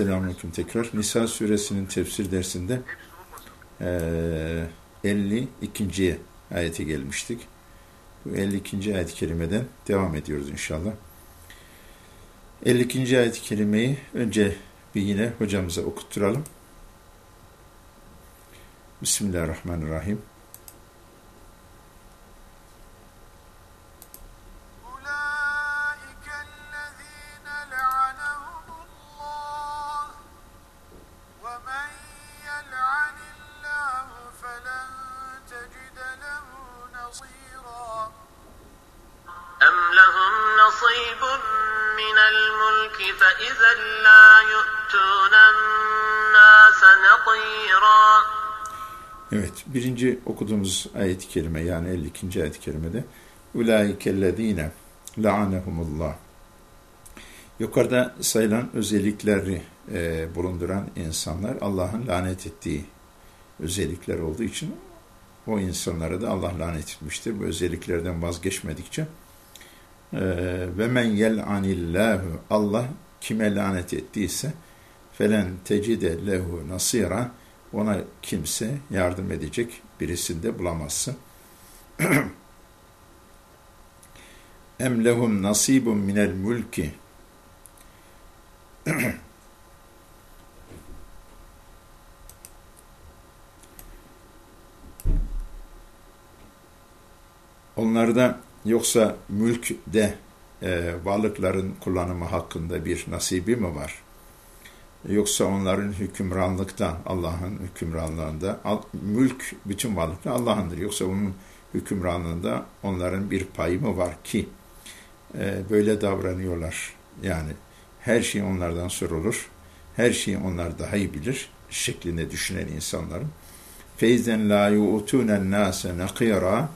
Selamünaleyküm tekrar. Nisa suresinin tefsir dersinde e, 52. ayete gelmiştik. Bu 52. ayet-i kerimeden devam ediyoruz inşallah. 52. ayet-i kerimeyi önce bir yine hocamıza okutturalım. Bismillahirrahmanirrahim. Okuduğumuz ayet-i kerime yani 52. ayet-i kerimede Ulaikellezine la'anehumullah Yukarıda sayılan özellikleri e, bulunduran insanlar Allah'ın lanet ettiği özellikler olduğu için o insanlara da Allah lanet etmiştir. Bu özelliklerden vazgeçmedikçe e, ve men yel'anillahu Allah kime lanet ettiyse felen tecide lehu nasira ona kimse yardım edecek birisinde bulamazsın. Em lehum nasibun minel mulki Onlarda yoksa mülk de e, varlıkların kullanımı hakkında bir nasibi mi var? Yoksa onların hükümranlıkta, Allah'ın hükümranlığında, mülk bütün varlıklar Allah'ındır. Yoksa onun hükümranlığında onların bir payı mı var ki e, böyle davranıyorlar? Yani her şey onlardan sorulur, her şeyi onlar daha iyi bilir şeklinde düşünen insanların. Feyzen la yu'tunen nase nakira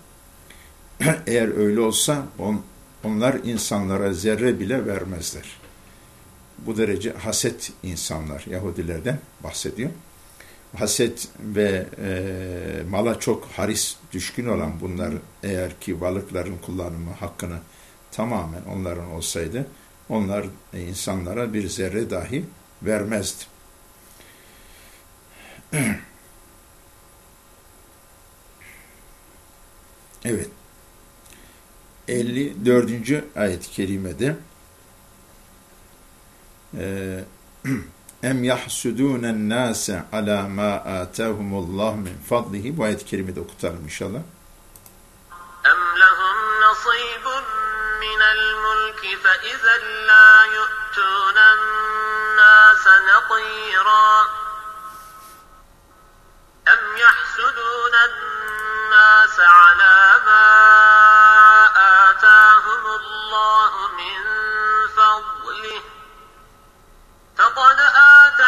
eğer öyle olsa on, onlar insanlara zerre bile vermezler bu derece haset insanlar Yahudilerden bahsediyor. Haset ve e, mala çok haris düşkün olan bunlar eğer ki balıkların kullanımı hakkını tamamen onların olsaydı onlar insanlara bir zerre dahi vermezdi. Evet. 54. ayet-i kerimede em yahsudunen nase ala ma atahumullah min fadlihi bu ayet-i kerimede okutalım inşallah. Em lehum nasibun minel mulki fe izen la yu'tunen nase natira em yahsudunen nase ala ma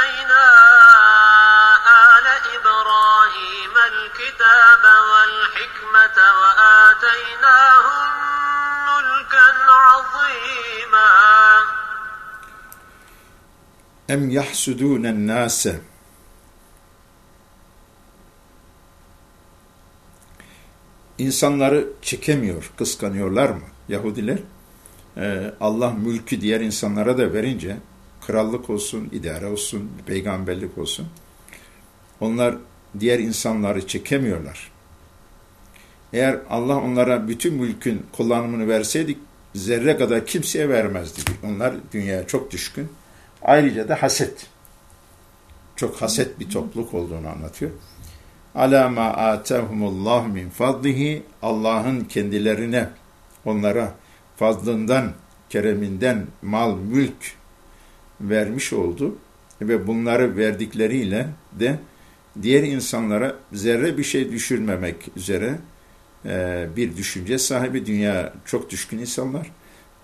آتينا آل إبراهيم الكتاب والحكمة وآتيناهم ملكا عظيما أم يحسدون الناس İnsanları çekemiyor, kıskanıyorlar mı Yahudiler? Ee, Allah mülkü diğer insanlara da verince krallık olsun, idare olsun, peygamberlik olsun. Onlar diğer insanları çekemiyorlar. Eğer Allah onlara bütün mülkün kullanımını verseydik zerre kadar kimseye vermezdi. Onlar dünyaya çok düşkün. Ayrıca da haset. Çok haset bir topluluk olduğunu anlatıyor. Ala ma atahumullah min fadlihi Allah'ın kendilerine onlara fazlından, kereminden mal, mülk vermiş oldu ve bunları verdikleriyle de diğer insanlara zerre bir şey düşürmemek üzere e, bir düşünce sahibi dünya çok düşkün insanlar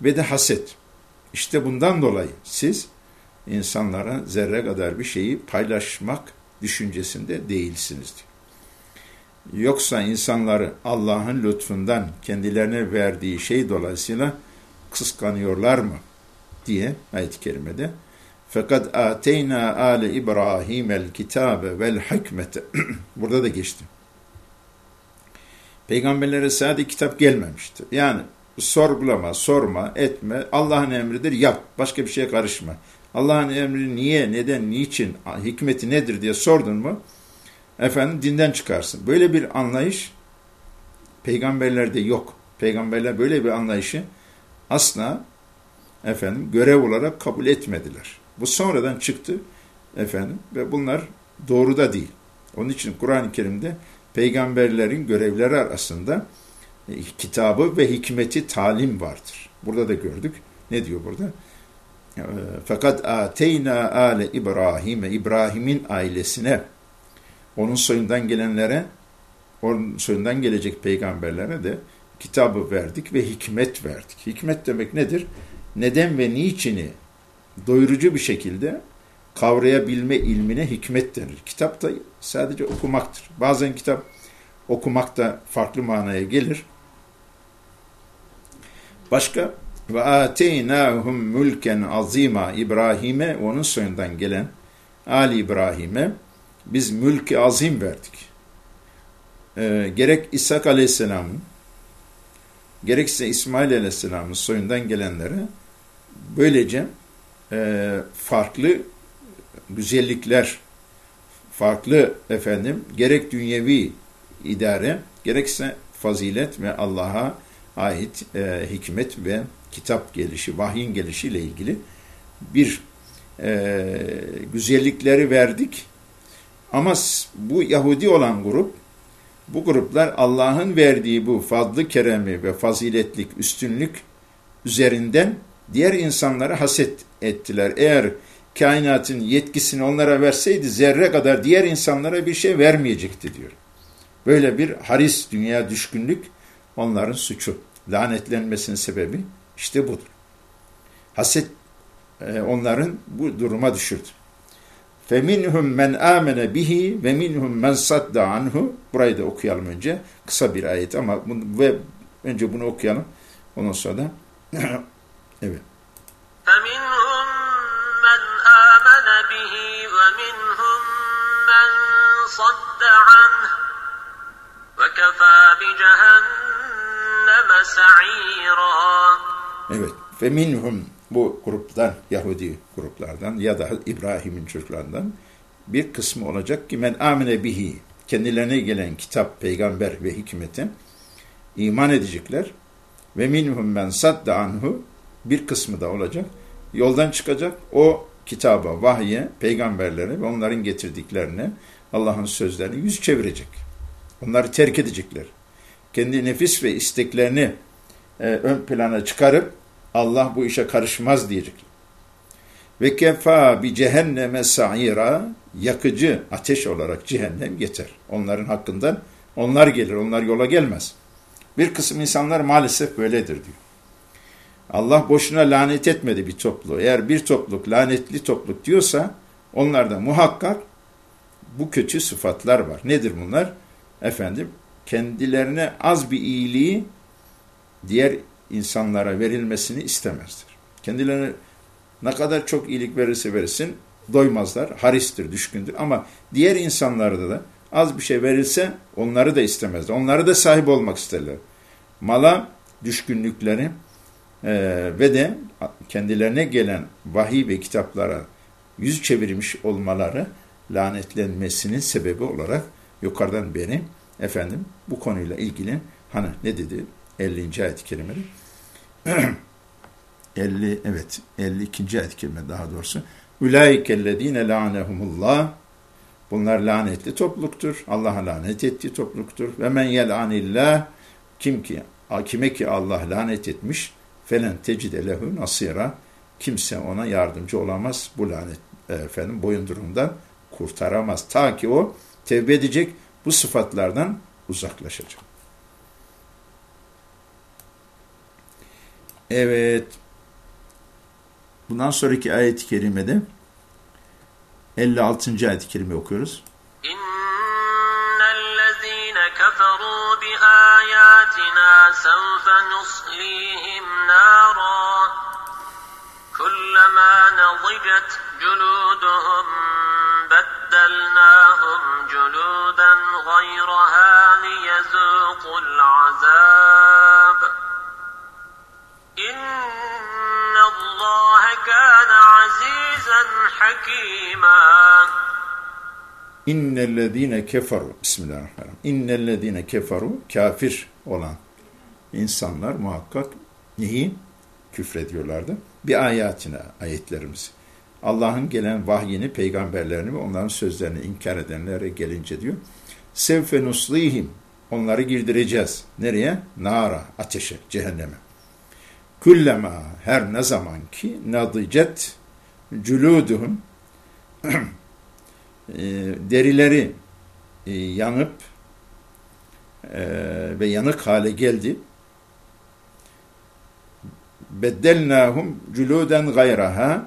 ve de haset. İşte bundan dolayı siz insanlara zerre kadar bir şeyi paylaşmak düşüncesinde değilsiniz Yoksa insanları Allah'ın lütfundan kendilerine verdiği şey dolayısıyla kıskanıyorlar mı? diye ayet-i kerimede fakat ateyna ale İbrahim el kitabe vel hikmete. Burada da geçti. Peygamberlere sadece kitap gelmemişti. Yani sorgulama, sorma, etme. Allah'ın emridir, yap. Başka bir şeye karışma. Allah'ın emri niye, neden, niçin, hikmeti nedir diye sordun mu, efendim dinden çıkarsın. Böyle bir anlayış peygamberlerde yok. Peygamberler böyle bir anlayışı asla efendim görev olarak kabul etmediler. Bu sonradan çıktı efendim ve bunlar doğru da değil. Onun için Kur'an-ı Kerim'de peygamberlerin görevleri arasında e, kitabı ve hikmeti talim vardır. Burada da gördük. Ne diyor burada? E, fakat ateyna ale İbrahim'e İbrahim'in ailesine onun soyundan gelenlere onun soyundan gelecek peygamberlere de kitabı verdik ve hikmet verdik. Hikmet demek nedir? Neden ve niçini doyurucu bir şekilde kavrayabilme ilmine hikmet denir. Kitap da sadece okumaktır. Bazen kitap okumak da farklı manaya gelir. Başka ve ateynahum mülken azima İbrahim'e onun soyundan gelen Ali İbrahim'e biz mülki azim verdik. Ee, gerek İshak Aleyhisselam'ın gerekse İsmail Aleyhisselam'ın soyundan gelenlere böylece e, farklı güzellikler, farklı efendim gerek dünyevi idare gerekse fazilet ve Allah'a ait e, hikmet ve kitap gelişi, vahyin gelişiyle ilgili bir e, güzellikleri verdik. Ama bu Yahudi olan grup, bu gruplar Allah'ın verdiği bu fadlı keremi ve faziletlik, üstünlük üzerinden diğer insanlara haset ettiler. Eğer kainatın yetkisini onlara verseydi zerre kadar diğer insanlara bir şey vermeyecekti diyor. Böyle bir haris, dünya düşkünlük onların suçu. Lanetlenmesinin sebebi işte budur. Haset e, onların bu duruma düşürdü. فَمِنْهُمْ مَنْ آمَنَ بِهِ وَمِنْهُمْ مَنْ صَدَّ عَنْهُ Burayı da okuyalım önce. Kısa bir ayet ama bunu, ve önce bunu okuyalım. Ondan sonra da evet. فَمِنْهُمْ مَنْ آمَنَ بِهِ وَمِنْهُمْ مَنْ صَدَّ عَنْهُ وَكَفَى بِجَهَنَّمَ سَعِيرًا Evet. Ve minhum bu gruptan, Yahudi gruplardan ya da İbrahim'in çocuklarından bir kısmı olacak ki men amine bihi kendilerine gelen kitap, peygamber ve hikmete iman edecekler. Ve minhum men sadda anhu bir kısmı da olacak. Yoldan çıkacak o kitaba, vahye, peygamberlere ve onların getirdiklerine Allah'ın sözlerini yüz çevirecek. Onları terk edecekler. Kendi nefis ve isteklerini e, ön plana çıkarıp Allah bu işe karışmaz diyecek. Ve kefa bi cehenneme sa'ira yakıcı ateş olarak cehennem yeter. Onların hakkından onlar gelir, onlar yola gelmez. Bir kısım insanlar maalesef böyledir diyor. Allah boşuna lanet etmedi bir topluluğu. Eğer bir topluluk lanetli topluluk diyorsa onlarda muhakkak bu kötü sıfatlar var. Nedir bunlar? Efendim kendilerine az bir iyiliği diğer insanlara verilmesini istemezler. Kendilerine ne kadar çok iyilik verirse verirsin doymazlar. Haristir, düşkündür ama diğer insanlarda da az bir şey verilse onları da istemezler. Onları da sahip olmak isterler. Mala düşkünlükleri e, ve de kendilerine gelen vahiy ve kitaplara yüz çevirmiş olmaları lanetlenmesinin sebebi olarak yukarıdan beri efendim bu konuyla ilgili hani ne dedi 50. ayet-i kerimede 50 evet 52. ayet-i kerime daha doğrusu Ulaikellezine lanehumullah Bunlar lanetli topluluktur. Allah'a lanet ettiği topluluktur. Ve men yel'anillah kim ki kime ki Allah lanet etmiş felen tecide lehu nasira kimse ona yardımcı olamaz. Bu lanet efendim boyundurumdan kurtaramaz. Ta ki o tevbe edecek bu sıfatlardan uzaklaşacak. Evet. Bundan sonraki ayet-i kerimede 56. ayet-i kerime okuyoruz. آياتنا سوف نصليهم نارا كلما نضجت جلودهم بدلناهم جلودا غيرها ليذوقوا العذاب إن الله كان عزيزا حكيما إن الذين كفروا بسم الله الرحمن الرحيم إن الذين كفروا كافر olan insanlar muhakkak neyi küfrediyorlardı? Bir ayetine ayetlerimiz. Allah'ın gelen vahyini, peygamberlerini ve onların sözlerini inkar edenlere gelince diyor. Sevfe nuslihim. Onları girdireceğiz. Nereye? Nara, ateşe, cehenneme. Kullema her ne zaman ki nadicet culuduhum e, derileri e, yanıp ve yanık hale geldi. Beddelnahum culuden gayraha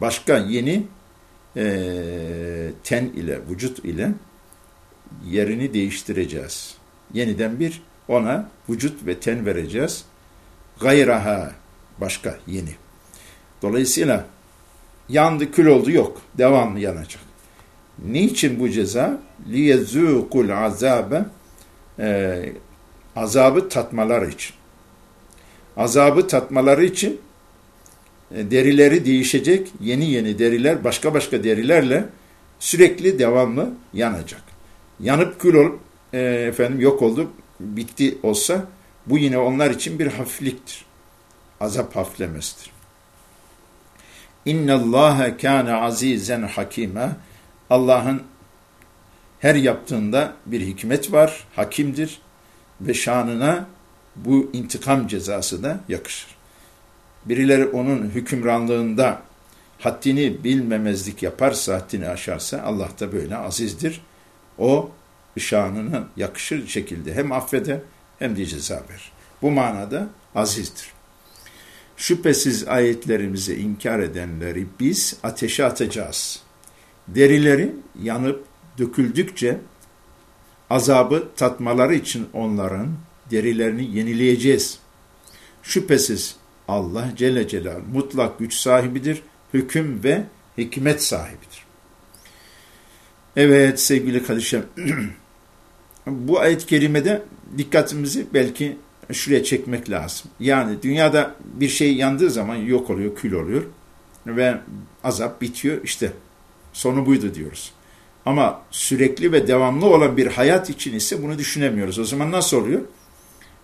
başka yeni ten ile, vücut ile yerini değiştireceğiz. Yeniden bir ona vücut ve ten vereceğiz. Gayraha başka yeni. Dolayısıyla yandı kül oldu yok. Devamlı yanacak. Niçin bu ceza? لِيَزُوقُ azabe e, azabı tatmaları için. Azabı tatmaları için e, derileri değişecek, yeni yeni deriler, başka başka derilerle sürekli devamlı yanacak. Yanıp kül olup e, efendim yok oldu, bitti olsa bu yine onlar için bir hafifliktir. Azap hafiflemesidir. İnna Allah kana azizen hakime. Allah'ın her yaptığında bir hikmet var, hakimdir ve şanına bu intikam cezası da yakışır. Birileri onun hükümranlığında haddini bilmemezlik yaparsa, haddini aşarsa Allah da böyle azizdir. O şanına yakışır şekilde hem affeder hem de ceza verir. Bu manada azizdir. Şüphesiz ayetlerimizi inkar edenleri biz ateşe atacağız. Derileri yanıp döküldükçe azabı tatmaları için onların derilerini yenileyeceğiz. Şüphesiz Allah Celle Celal mutlak güç sahibidir, hüküm ve hikmet sahibidir. Evet sevgili kardeşim, bu ayet-i kerimede dikkatimizi belki şuraya çekmek lazım. Yani dünyada bir şey yandığı zaman yok oluyor, kül oluyor ve azap bitiyor. İşte sonu buydu diyoruz. Ama sürekli ve devamlı olan bir hayat için ise bunu düşünemiyoruz. O zaman nasıl oluyor?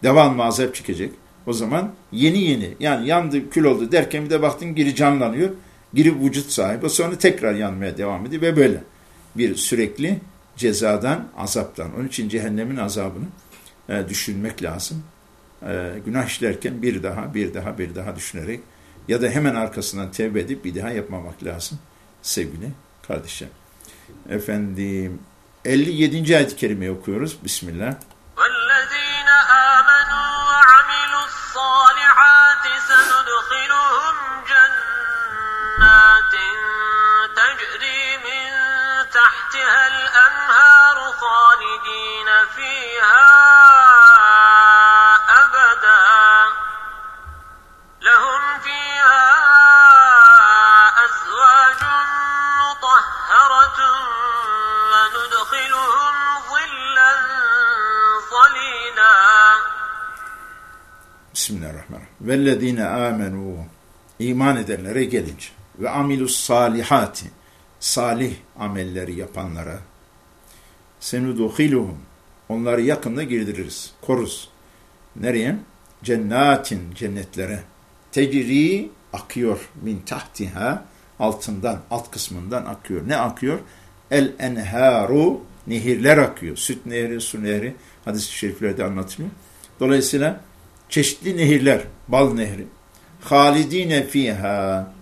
Devamlı azap çıkacak. O zaman yeni yeni yani yandı kül oldu derken bir de baktın geri canlanıyor. Geri vücut sahibi sonra tekrar yanmaya devam ediyor ve böyle bir sürekli cezadan, azaptan. Onun için cehennemin azabını e, düşünmek lazım. E, günah işlerken bir daha, bir daha, bir daha düşünerek ya da hemen arkasından tevbe edip bir daha yapmamak lazım sevgili kardeşim. Efendim 57. ayet-i kerimeyi okuyoruz. Bismillah. والذين Vellezine amenu iman edenlere gelince ve amilus salihati salih amelleri yapanlara senuduhiluhum onları yakında girdiririz, koruz. Nereye? Cennatin cennetlere. Tecri akıyor min tahtiha altından, alt kısmından akıyor. Ne akıyor? El enharu nehirler akıyor. Süt nehri, su nehri hadis-i şeriflerde anlatılıyor. Dolayısıyla çeşitli nehirler, bal nehri. Halidine fiha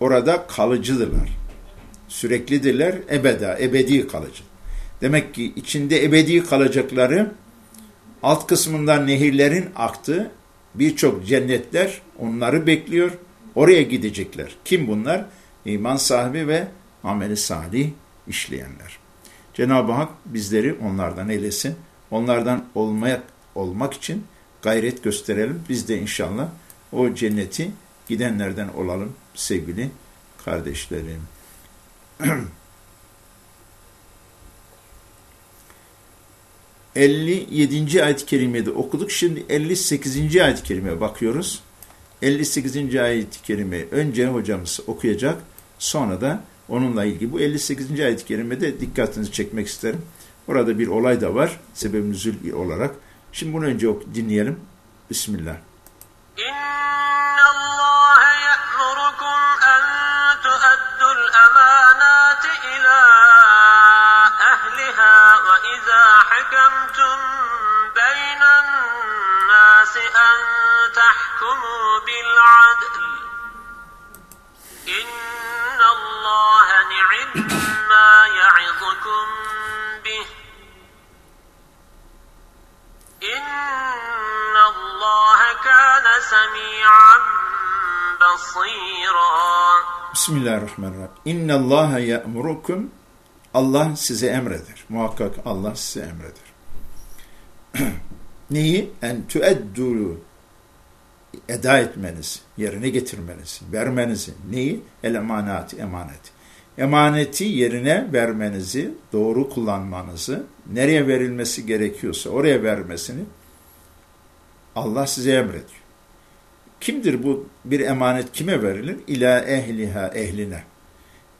orada kalıcıdırlar. Süreklidirler, ebeda, ebedi kalıcı. Demek ki içinde ebedi kalacakları alt kısmından nehirlerin aktığı birçok cennetler onları bekliyor. Oraya gidecekler. Kim bunlar? İman sahibi ve ameli salih işleyenler. Cenab-ı Hak bizleri onlardan eylesin. Onlardan olmaya, olmak için gayret gösterelim. Biz de inşallah o cenneti gidenlerden olalım sevgili kardeşlerim. ...57. ayet-i kerimede okuduk. Şimdi 58. ayet-i kerimeye bakıyoruz. 58. ayet-i kerime önce hocamız okuyacak, sonra da onunla ilgili bu 58. ayet-i kerimede dikkatinizi çekmek isterim. Orada bir olay da var, sebeb nüzül olarak. Şimdi bunu önce dinleyelim. Bismillah. سميعا بصيرا Bismillahirrahmanirrahim. İnna Allah ya'murukum Allah size emreder. Muhakkak Allah size emreder. Neyi? En tueddu eda etmeniz, yerine getirmeniz, vermenizi. Neyi? El emanati, emanet. Emaneti yerine vermenizi, doğru kullanmanızı, nereye verilmesi gerekiyorsa oraya vermesini Allah size emrediyor. Kimdir bu bir emanet kime verilir? İla ehliha ehline.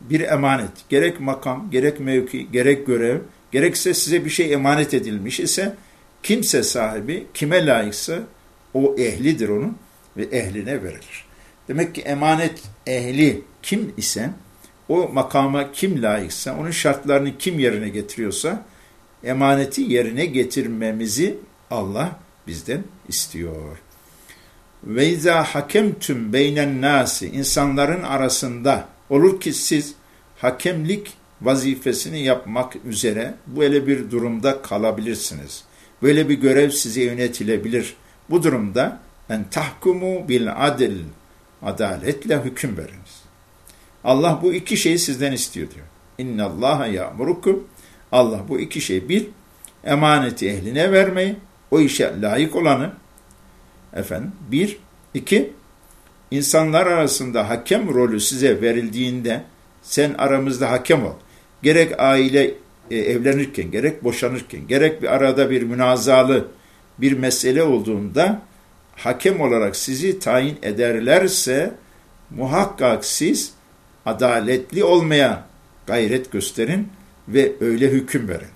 Bir emanet gerek makam, gerek mevki, gerek görev, gerekse size bir şey emanet edilmiş ise kimse sahibi kime layıksa o ehlidir onun ve ehline verilir. Demek ki emanet ehli kim ise o makama kim layıksa, onun şartlarını kim yerine getiriyorsa emaneti yerine getirmemizi Allah bizden istiyor. Ve izâ hakemtüm beynen nasi insanların arasında olur ki siz hakemlik vazifesini yapmak üzere böyle bir durumda kalabilirsiniz. Böyle bir görev size yönetilebilir. Bu durumda en tahkumu bil adil adaletle hüküm veriniz. Allah bu iki şeyi sizden istiyor diyor. İnna Allaha ya'murukum. Allah bu iki şey bir emaneti ehline vermeyi, o işe layık olanı efendim bir, iki insanlar arasında hakem rolü size verildiğinde sen aramızda hakem ol. Gerek aile e, evlenirken, gerek boşanırken, gerek bir arada bir münazalı bir mesele olduğunda hakem olarak sizi tayin ederlerse muhakkak siz adaletli olmaya gayret gösterin ve öyle hüküm verin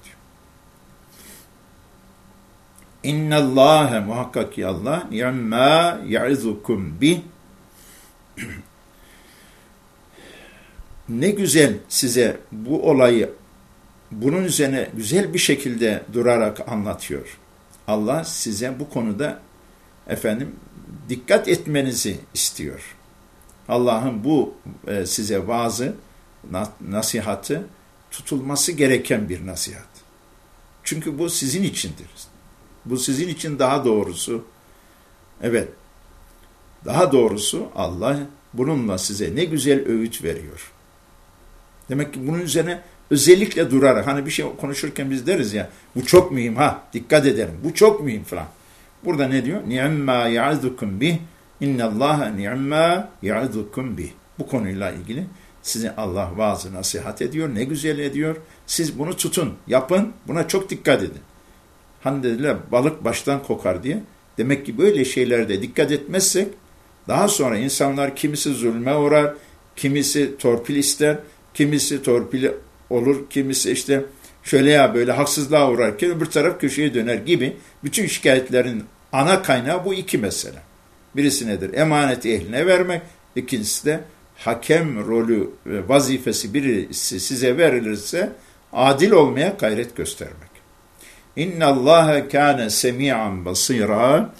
İnna Allahe muhakkak ki Allah ni'ma ya'izukum bi ne güzel size bu olayı bunun üzerine güzel bir şekilde durarak anlatıyor. Allah size bu konuda efendim dikkat etmenizi istiyor. Allah'ın bu e, size vaazı, na, nasihatı tutulması gereken bir nasihat. Çünkü bu sizin içindir. Bu sizin için daha doğrusu. Evet. Daha doğrusu Allah bununla size ne güzel öğüt veriyor. Demek ki bunun üzerine özellikle durarak hani bir şey konuşurken biz deriz ya bu çok mühim ha dikkat edelim bu çok mühim falan. Burada ne diyor? Ni'emma ya'zukum bih innallaha ni'emma ya'zukum bih. Bu konuyla ilgili size Allah vaazı nasihat ediyor. Ne güzel ediyor. Siz bunu tutun, yapın. Buna çok dikkat edin. Hani dediler balık baştan kokar diye. Demek ki böyle şeylerde dikkat etmezsek daha sonra insanlar kimisi zulme uğrar, kimisi torpil ister, kimisi torpil olur, kimisi işte şöyle ya böyle haksızlığa uğrarken öbür taraf köşeye döner gibi bütün şikayetlerin ana kaynağı bu iki mesele. Birisi nedir? Emaneti ehline vermek, ikincisi de hakem rolü vazifesi birisi size verilirse adil olmaya gayret göstermek. İnna Allaha kana semi'an basira.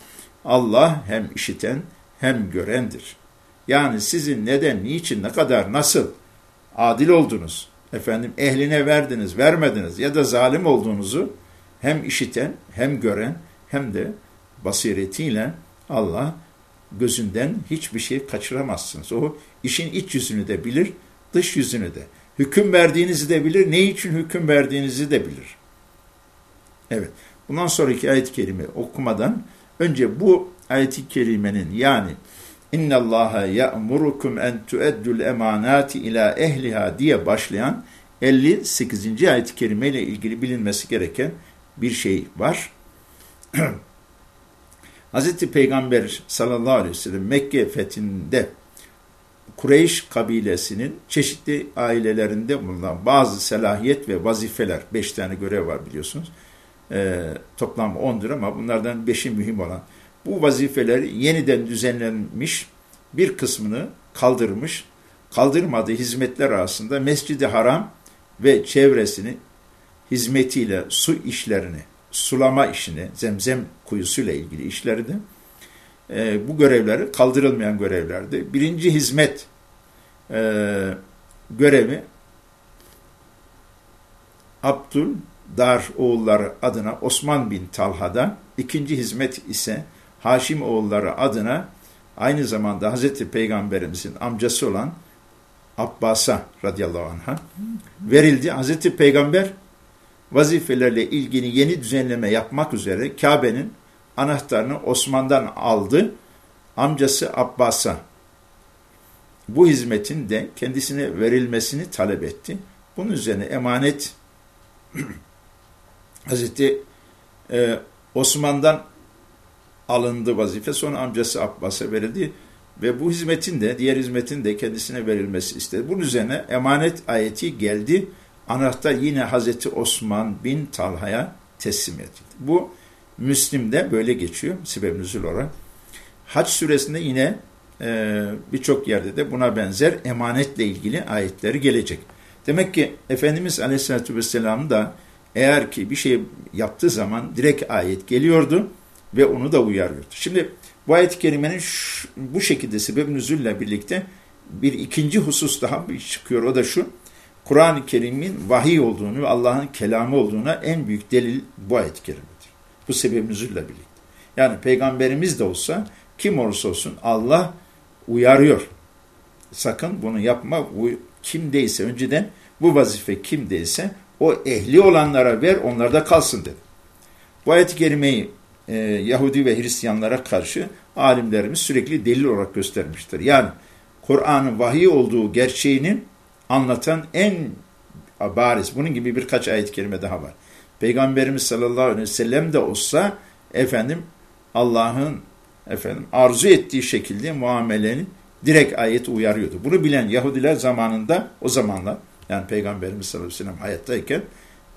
Allah hem işiten hem görendir. Yani sizin neden, niçin, ne kadar, nasıl adil oldunuz, efendim ehline verdiniz, vermediniz ya da zalim olduğunuzu hem işiten, hem gören, hem de basiretiyle Allah gözünden hiçbir şey kaçıramazsınız. O işin iç yüzünü de bilir, dış yüzünü de. Hüküm verdiğinizi de bilir, ne için hüküm verdiğinizi de bilir. Evet, bundan sonraki ayet-i kerime okumadan önce bu ayet-i kerimenin yani İnna Allaha ya'murukum en tu'eddul emanati ila ehliha diye başlayan 58. ayet-i kerime ilgili bilinmesi gereken bir şey var. Hz. Peygamber sallallahu aleyhi ve sellem Mekke fethinde Kureyş kabilesinin çeşitli ailelerinde bulunan bazı selahiyet ve vazifeler, beş tane görev var biliyorsunuz. Ee, toplam ondur ama bunlardan beşi mühim olan. Bu vazifeler yeniden düzenlenmiş, bir kısmını kaldırmış, kaldırmadığı hizmetler arasında Mescid-i Haram ve çevresini hizmetiyle su işlerini, sulama işini, zemzem kuyusuyla ilgili işlerini e, bu görevleri kaldırılmayan görevlerdi. Birinci hizmet e, görevi Abdül Dar oğulları adına Osman bin Talha'da, ikinci hizmet ise Haşim oğulları adına aynı zamanda Hazreti Peygamberimizin amcası olan Abbas'a radıyallahu anh'a verildi. Hazreti Peygamber vazifelerle ilgili yeni düzenleme yapmak üzere Kabe'nin anahtarını Osman'dan aldı. Amcası Abbas'a bu hizmetin de kendisine verilmesini talep etti. Bunun üzerine emanet Hazreti e, Osman'dan alındı vazife. Sonra amcası Abbas'a verildi ve bu hizmetin de diğer hizmetin de kendisine verilmesi istedi. Bunun üzerine emanet ayeti geldi. Anahtar yine Hazreti Osman bin Talha'ya teslim edildi. Bu Müslim'de böyle geçiyor sebeb nüzul olarak. Haç suresinde yine e, birçok yerde de buna benzer emanetle ilgili ayetleri gelecek. Demek ki Efendimiz Aleyhisselatü Vesselam da eğer ki bir şey yaptığı zaman direkt ayet geliyordu ve onu da uyarıyordu. Şimdi bu ayet-i kerimenin şu, bu şekilde sebeb nüzulle birlikte bir ikinci husus daha çıkıyor. O da şu. Kur'an-ı Kerim'in vahiy olduğunu ve Allah'ın kelamı olduğuna en büyük delil bu ayet-i kerimedir. Bu sebeb nüzulle birlikte. Yani peygamberimiz de olsa kim olursa olsun Allah uyarıyor. Sakın bunu yapma. Bu kimdeyse önceden bu vazife kimdeyse o ehli olanlara ver onlarda kalsın dedi. Bu ayet-i kerimeyi e, Yahudi ve Hristiyanlara karşı alimlerimiz sürekli delil olarak göstermiştir. Yani Kur'an'ın vahiy olduğu gerçeğinin anlatan en bariz, bunun gibi birkaç ayet-i kerime daha var. Peygamberimiz sallallahu aleyhi ve sellem de olsa efendim Allah'ın efendim arzu ettiği şekilde muameleni direkt ayet uyarıyordu. Bunu bilen Yahudiler zamanında o zamanlar yani Peygamberimiz sallallahu aleyhi ve sellem hayattayken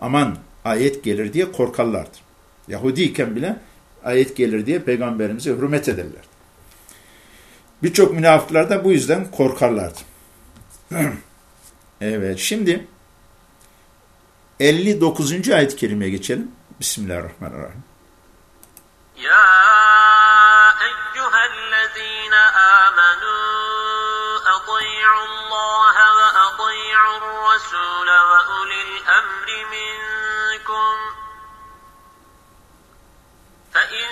aman ayet gelir diye korkarlardı. Yahudiyken bile ayet gelir diye peygamberimize hürmet ederler. Birçok münafıklar da bu yüzden korkarlardı. evet şimdi 59. ayet-i kerimeye geçelim. Bismillahirrahmanirrahim. Ya eyyühellezine amenu ve ati'ur rasule ve ulil emri minkum فإن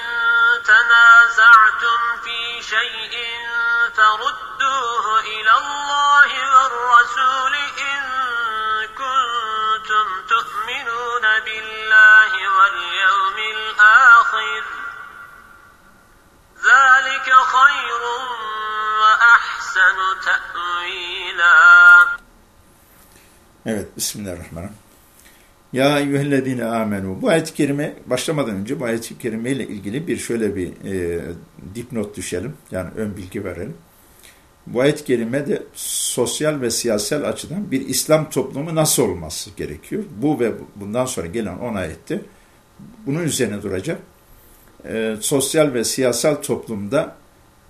تنازعتم في شيء فردوه إلى الله والرسول إن كنتم تؤمنون بالله واليوم الآخر. ذلك خير وأحسن تأويلا Evet, Bismillahirrahmanirrahim. Ya eyyühellezine amenu. Bu ayet-i kerime başlamadan önce bu ayet-i kerime ile ilgili bir şöyle bir e, dipnot düşelim. Yani ön bilgi verelim. Bu ayet-i kerime de sosyal ve siyasal açıdan bir İslam toplumu nasıl olması gerekiyor? Bu ve bundan sonra gelen 10 ayette bunun üzerine duracak. E, sosyal ve siyasal toplumda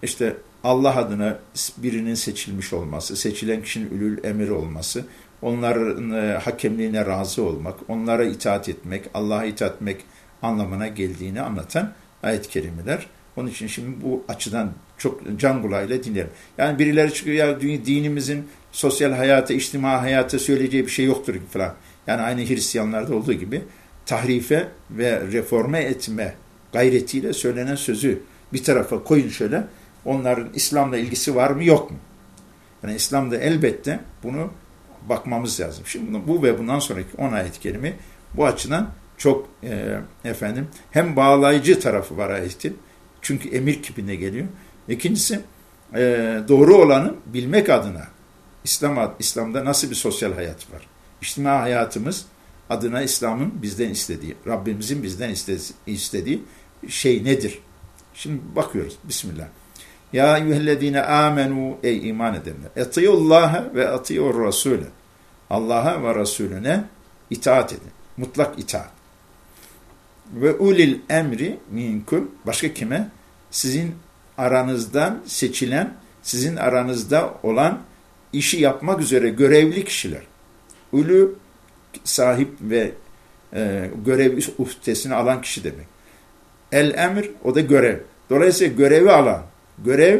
işte Allah adına birinin seçilmiş olması, seçilen kişinin ülül emir olması, onların e, hakemliğine razı olmak, onlara itaat etmek, Allah'a itaat etmek anlamına geldiğini anlatan ayet-i kerimeler. Onun için şimdi bu açıdan çok can kulağıyla dinlerim. Yani birileri çıkıyor ya dinimizin sosyal hayata, içtima hayata söyleyeceği bir şey yoktur falan. Yani aynı Hristiyanlarda olduğu gibi tahrife ve reforme etme gayretiyle söylenen sözü bir tarafa koyun şöyle. Onların İslam'la ilgisi var mı yok mu? Yani İslam'da elbette bunu bakmamız lazım. Şimdi bu ve bundan sonraki 10 ayet-i kerime bu açıdan çok e, efendim hem bağlayıcı tarafı var ayetin. Çünkü emir kipinde geliyor. İkincisi e, doğru olanı bilmek adına İslam İslam'da nasıl bir sosyal hayat var? İçtima hayatımız adına İslam'ın bizden istediği, Rabbimizin bizden istediği şey nedir? Şimdi bakıyoruz. Bismillah. Ya eyyühellezine amenu ey iman edenler. Etiyullaha ve etiyur rasule. Allah'a ve Resulüne itaat edin. Mutlak itaat. Ve ulil emri minkum. Başka kime? Sizin aranızdan seçilen, sizin aranızda olan işi yapmak üzere görevli kişiler. Ulu sahip ve e, görev uhdesini alan kişi demek. El emir o da görev. Dolayısıyla görevi alan, görev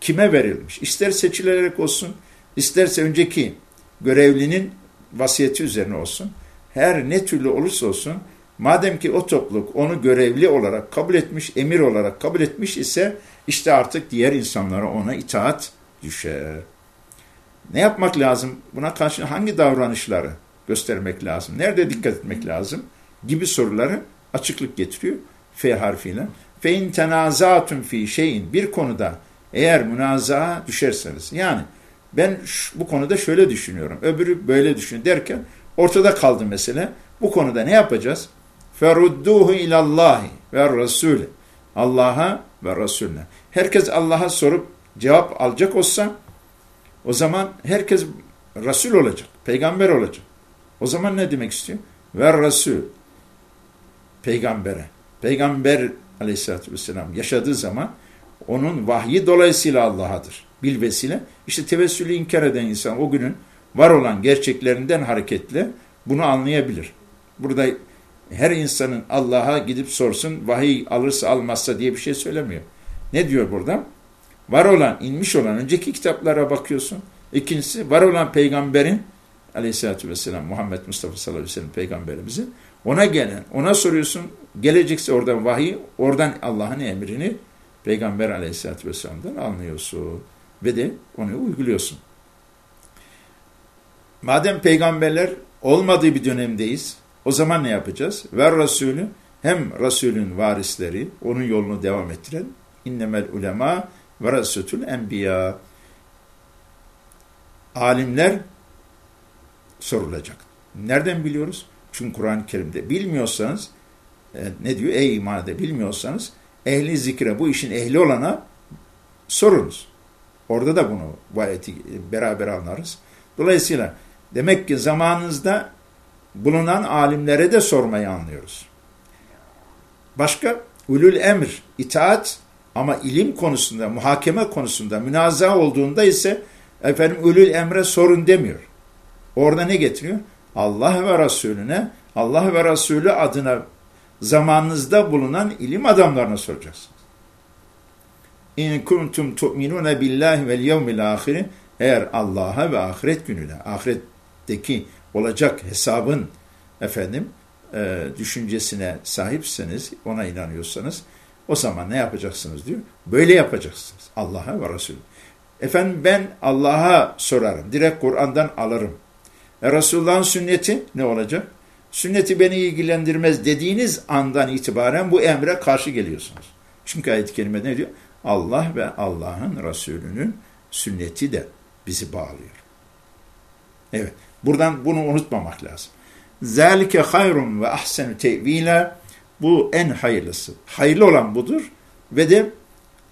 kime verilmiş? İster seçilerek olsun, isterse önceki görevlinin vasiyeti üzerine olsun. Her ne türlü olursa olsun, madem ki o topluluk onu görevli olarak kabul etmiş, emir olarak kabul etmiş ise, işte artık diğer insanlara ona itaat düşer. Ne yapmak lazım? Buna karşı hangi davranışları göstermek lazım? Nerede dikkat etmek lazım? Gibi soruları açıklık getiriyor. F harfiyle. Fe in tenazatun fi şeyin bir konuda eğer münazaa düşerseniz yani ben bu konuda şöyle düşünüyorum, öbürü böyle düşün derken ortada kaldı mesele. Bu konuda ne yapacağız? Ferudduhu ilallahi ve Resulü. Allah'a ve Resulüne. Herkes Allah'a sorup cevap alacak olsa o zaman herkes Resul olacak, peygamber olacak. O zaman ne demek istiyor? Ve Resul. Peygambere. Peygamber aleyhissalatü vesselam yaşadığı zaman onun vahyi dolayısıyla Allah'adır. Bil vesile. İşte tevessülü inkar eden insan o günün var olan gerçeklerinden hareketle bunu anlayabilir. Burada her insanın Allah'a gidip sorsun vahiy alırsa almazsa diye bir şey söylemiyor. Ne diyor burada? Var olan, inmiş olan önceki kitaplara bakıyorsun. İkincisi var olan peygamberin aleyhissalatü vesselam Muhammed Mustafa sallallahu aleyhi ve sellem peygamberimizin ona gelen, ona soruyorsun gelecekse oradan vahiy, oradan Allah'ın emrini peygamber aleyhissalatü vesselam'dan anlıyorsun ve de onu uyguluyorsun. Madem peygamberler olmadığı bir dönemdeyiz, o zaman ne yapacağız? Ver Resulü hem Resulün varisleri, onun yolunu devam ettiren innemel ulema ve Resulül enbiya alimler sorulacak. Nereden biliyoruz? Çünkü Kur'an-ı Kerim'de bilmiyorsanız e, ne diyor? Ey iman ede bilmiyorsanız ehli zikre bu işin ehli olana sorunuz. Orada da bunu bu ayeti beraber anlarız. Dolayısıyla demek ki zamanınızda bulunan alimlere de sormayı anlıyoruz. Başka ulul emr, itaat ama ilim konusunda, muhakeme konusunda, münaza olduğunda ise efendim ulul emre sorun demiyor. Orada ne getiriyor? Allah ve Resulüne, Allah ve Resulü adına zamanınızda bulunan ilim adamlarına soracaksınız. İn kuntum tu'minune billahi vel yevmil ahiri eğer Allah'a ve ahiret gününe, ahiretteki olacak hesabın efendim e, düşüncesine sahipseniz, ona inanıyorsanız o zaman ne yapacaksınız diyor. Böyle yapacaksınız. Allah'a ve Resulü. Efendim ben Allah'a sorarım. Direkt Kur'an'dan alırım. E Resulullah'ın sünneti ne olacak? Sünneti beni ilgilendirmez dediğiniz andan itibaren bu emre karşı geliyorsunuz. Çünkü ayet-i kerime ne diyor? Allah ve Allah'ın Resulü'nün sünneti de bizi bağlıyor. Evet. Buradan bunu unutmamak lazım. Zalike hayrun ve ahsenu tevila bu en hayırlısı. Hayırlı olan budur ve de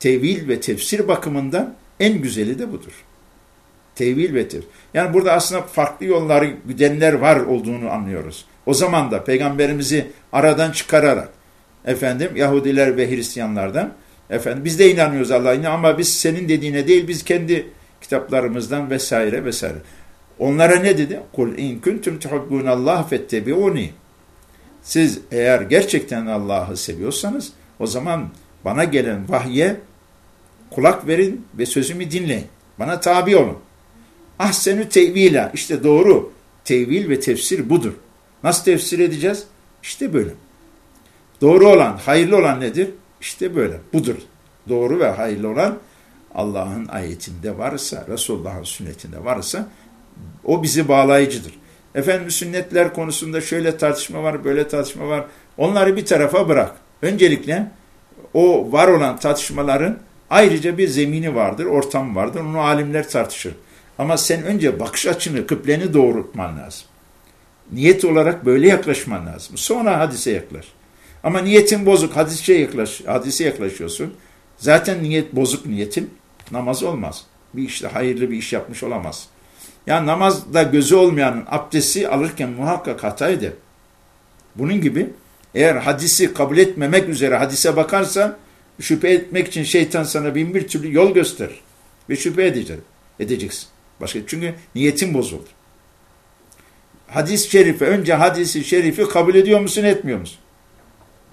tevil ve tefsir bakımından en güzeli de budur. Tevil ve tefsir. Yani burada aslında farklı yolları gidenler var olduğunu anlıyoruz. O zaman da peygamberimizi aradan çıkararak efendim Yahudiler ve Hristiyanlardan efendim biz de inanıyoruz Allah'a ama biz senin dediğine değil biz kendi kitaplarımızdan vesaire vesaire. Onlara ne dedi? Kul in kuntum tuhibbunallah fettebi'uni. Siz eğer gerçekten Allah'ı seviyorsanız o zaman bana gelen vahye kulak verin ve sözümü dinleyin. Bana tabi olun. Ahsenü tevila. işte doğru. Tevil ve tefsir budur. Nasıl tefsir edeceğiz? İşte böyle. Doğru olan, hayırlı olan nedir? İşte böyle. Budur. Doğru ve hayırlı olan Allah'ın ayetinde varsa, Resulullah'ın sünnetinde varsa o bizi bağlayıcıdır. Efendim sünnetler konusunda şöyle tartışma var, böyle tartışma var. Onları bir tarafa bırak. Öncelikle o var olan tartışmaların ayrıca bir zemini vardır, ortam vardır. Onu alimler tartışır. Ama sen önce bakış açını, kıbleni doğrultman lazım. Niyet olarak böyle yaklaşman lazım. Sonra hadise yaklaş. Ama niyetin bozuk, hadise, yaklaş, hadise yaklaşıyorsun. Zaten niyet bozuk niyetin namaz olmaz. Bir işte hayırlı bir iş yapmış olamaz. Yani namazda gözü olmayanın abdesti alırken muhakkak hataydı. Bunun gibi eğer hadisi kabul etmemek üzere hadise bakarsan şüphe etmek için şeytan sana bin bir türlü yol gösterir. Ve şüphe edeceksin. edeceksin. Başka, çünkü niyetin bozuldu. Hadis-i şerifi, önce hadisi şerifi kabul ediyor musun, etmiyor musun?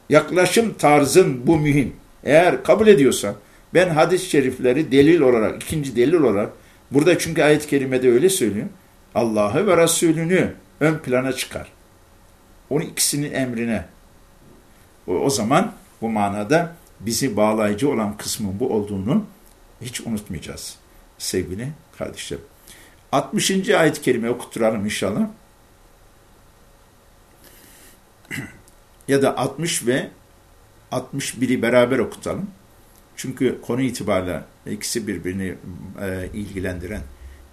Yaklaşım tarzın bu mühim. Eğer kabul ediyorsan, ben hadis-i şerifleri delil olarak, ikinci delil olarak, burada çünkü ayet-i kerimede öyle söylüyor, Allah'ı ve Resulünü ön plana çıkar. Onun ikisinin emrine. O, o zaman bu manada bizi bağlayıcı olan kısmın bu olduğunu hiç unutmayacağız sevgili kardeşlerim. 60. ayet-i kerime okuturalım inşallah. Ya da 60 ve 61'i beraber okutalım. Çünkü konu itibariyle ikisi birbirini e, ilgilendiren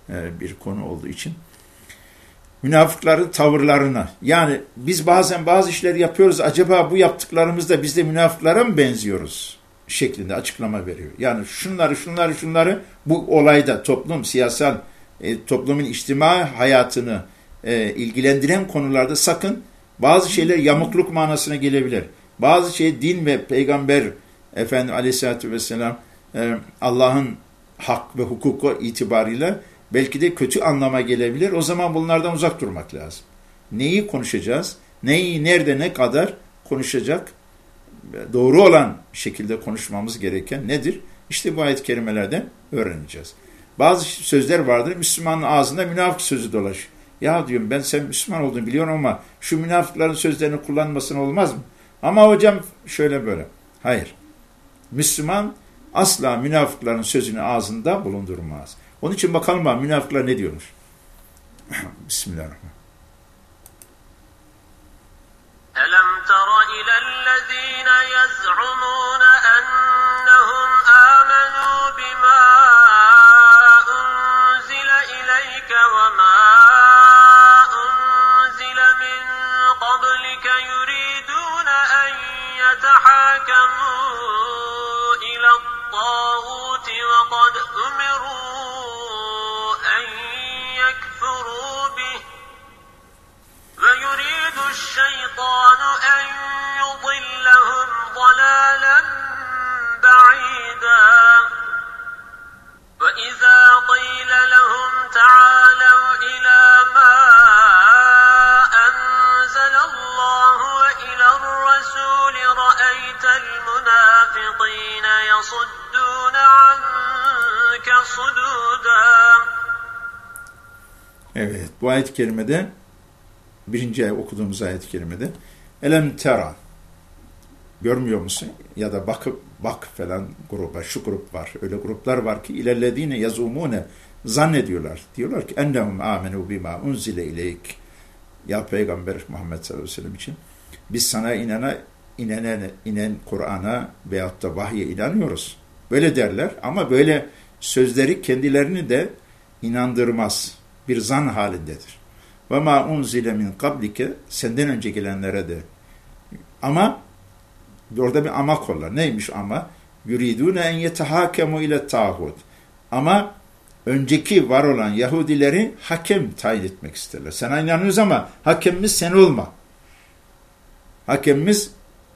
e, bir konu olduğu için. Münafıkların tavırlarına. Yani biz bazen bazı işler yapıyoruz. Acaba bu yaptıklarımızda biz de münafıklara mı benziyoruz? Şeklinde açıklama veriyor. Yani şunları şunları şunları bu olayda toplum, siyasal, e, toplumun içtima hayatını e, ilgilendiren konularda sakın bazı şeyler yamukluk manasına gelebilir. Bazı şey din ve peygamber Efendim aleyhissalatü vesselam e, Allah'ın hak ve hukuku itibariyle belki de kötü anlama gelebilir. O zaman bunlardan uzak durmak lazım. Neyi konuşacağız? Neyi, nerede, ne kadar konuşacak? Doğru olan şekilde konuşmamız gereken nedir? İşte bu ayet-i kerimelerden öğreneceğiz. Bazı sözler vardır, Müslümanın ağzında münafık sözü dolaş. Ya diyorum ben sen Müslüman olduğunu biliyorum ama şu münafıkların sözlerini kullanmasın olmaz mı? Ama hocam şöyle böyle. Hayır. Müslüman asla münafıkların sözünü ağzında bulundurmaz. Onun için bakalım bak münafıklar ne diyormuş. Bismillahirrahmanirrahim. ألم تر إلى الذين يزعمون أنهم آمنوا بما الشيطان أن يضلهم ضلالا بعيدا. وإذا قيل لهم تعالوا إلى ما أنزل الله وإلى الرسول رأيت المنافقين يصدون عنك صدودا. Evet, bu ayet-i kerimede birinci ay okuduğumuz ayet-i kerimede elem tera görmüyor musun? Ya da bakıp bak falan gruba, şu grup var. Öyle gruplar var ki ilerlediğine yazumune zannediyorlar. Diyorlar ki ennehum amenu bima unzile ileyk. Ya Peygamber Muhammed sallallahu aleyhi ve sellem için biz sana inana, inenen, inen Kur'an'a veyahut da vahye inanıyoruz. Böyle derler ama böyle sözleri kendilerini de inandırmaz. Bir zan halindedir. Ve ma unzile min kablike senden önce gelenlere de. Ama orada bir ama kollar. Neymiş ama? Yuridune en yetehakemu ile tağut. Ama önceki var olan Yahudileri hakem tayin etmek isterler. Sana inanıyoruz ama hakemimiz sen olma. Hakemimiz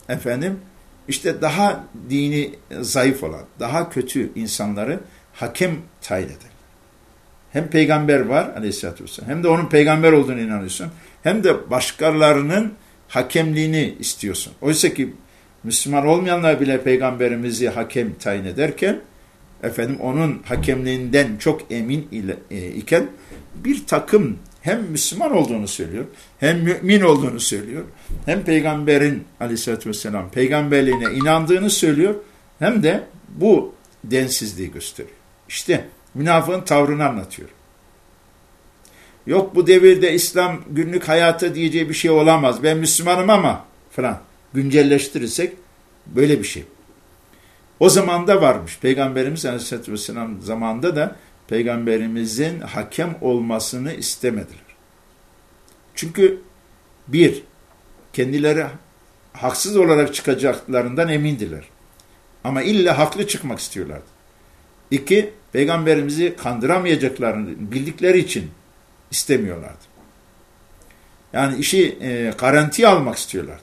efendim işte daha dini zayıf olan, daha kötü insanları hakem tayin eder. Hem peygamber var aleyhissalatü vesselam hem de onun peygamber olduğunu inanıyorsun. Hem de başkalarının hakemliğini istiyorsun. Oysa ki Müslüman olmayanlar bile peygamberimizi hakem tayin ederken efendim onun hakemliğinden çok emin e, iken bir takım hem Müslüman olduğunu söylüyor, hem mümin olduğunu söylüyor, hem peygamberin aleyhissalatü vesselam peygamberliğine inandığını söylüyor, hem de bu densizliği gösteriyor. İşte münafığın tavrını anlatıyor. Yok bu devirde İslam günlük hayata diyeceği bir şey olamaz. Ben Müslümanım ama falan güncelleştirirsek böyle bir şey. O zaman da varmış. Peygamberimiz Aleyhisselatü Vesselam zamanında da Peygamberimizin hakem olmasını istemediler. Çünkü bir, kendileri haksız olarak çıkacaklarından emindiler. Ama illa haklı çıkmak istiyorlardı. İki, peygamberimizi kandıramayacaklarını bildikleri için istemiyorlardı. Yani işi e, garantiye almak istiyorlardı.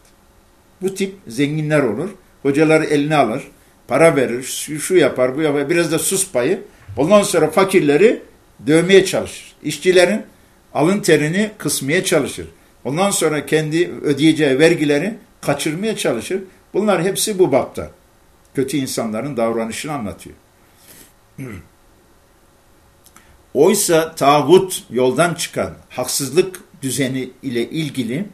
Bu tip zenginler olur. Hocaları eline alır, para verir, şu, şu yapar, bu yapar, biraz da sus payı. Ondan sonra fakirleri dövmeye çalışır. İşçilerin alın terini kısmaya çalışır. Ondan sonra kendi ödeyeceği vergileri kaçırmaya çalışır. Bunlar hepsi bu bapta. Kötü insanların davranışını anlatıyor. Oysa tağut yoldan çıkan haksızlık düzeni ile ilgili